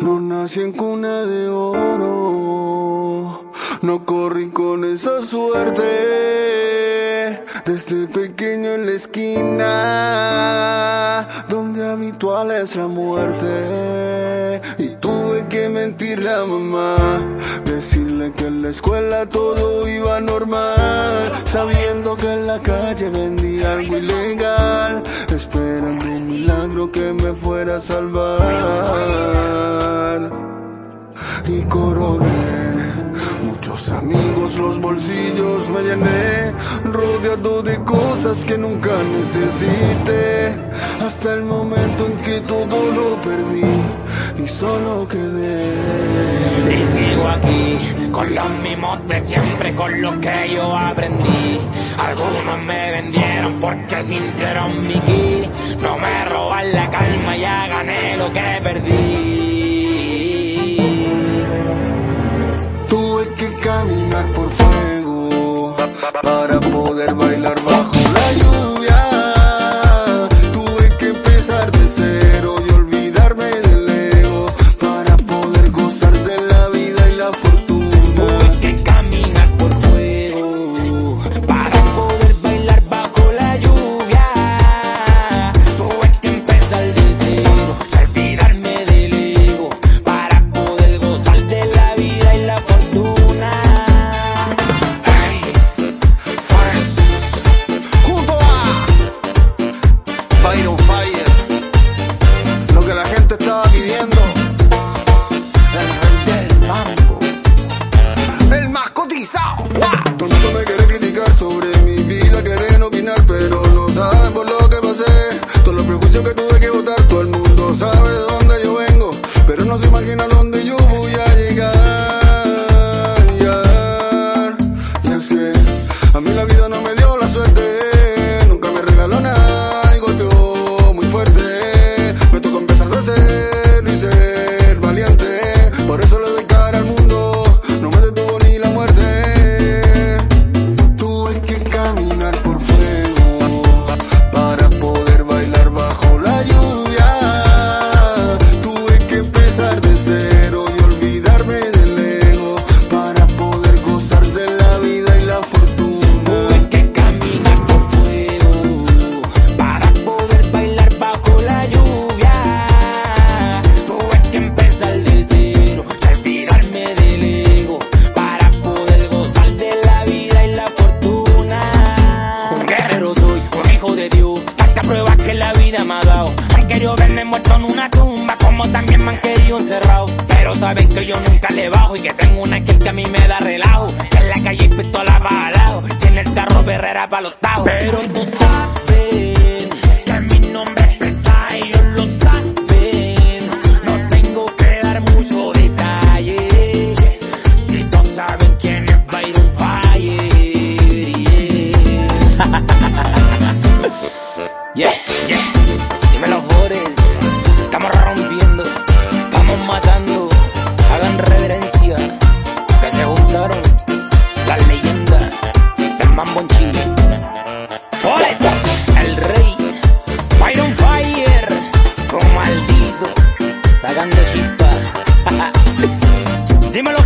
No nací en cuna de oro, no corrí con esa suerte. Desde pequeño en la esquina, donde habitual es la muerte. Y tuve que mentirle a mamá, decirle que en la escuela todo iba normal, sabiendo que en la calle vendía algo ilegal, esperando un milagro que me fuera a salvar y coroné. Muchos amigos, los bolsillos me llené, rodeado de cosas que nunca necesité, hasta el momento en que todo lo perdí y solo quedé. Y sigo aquí, con los mismos de siempre, con lo que yo aprendí. Algunos me vendieron porque sintieron mi ki. No me roban la calma, ya gané lo que perdí. Para querido verme muerto en una tumba, como también me han querido encerrado. Pero saben que yo nunca le bajo y que tengo una que a mí me da relajo. Que en la calle hay pistola para lado, y en el carro Herrera para los taos. Pero tú sabes Dímelo,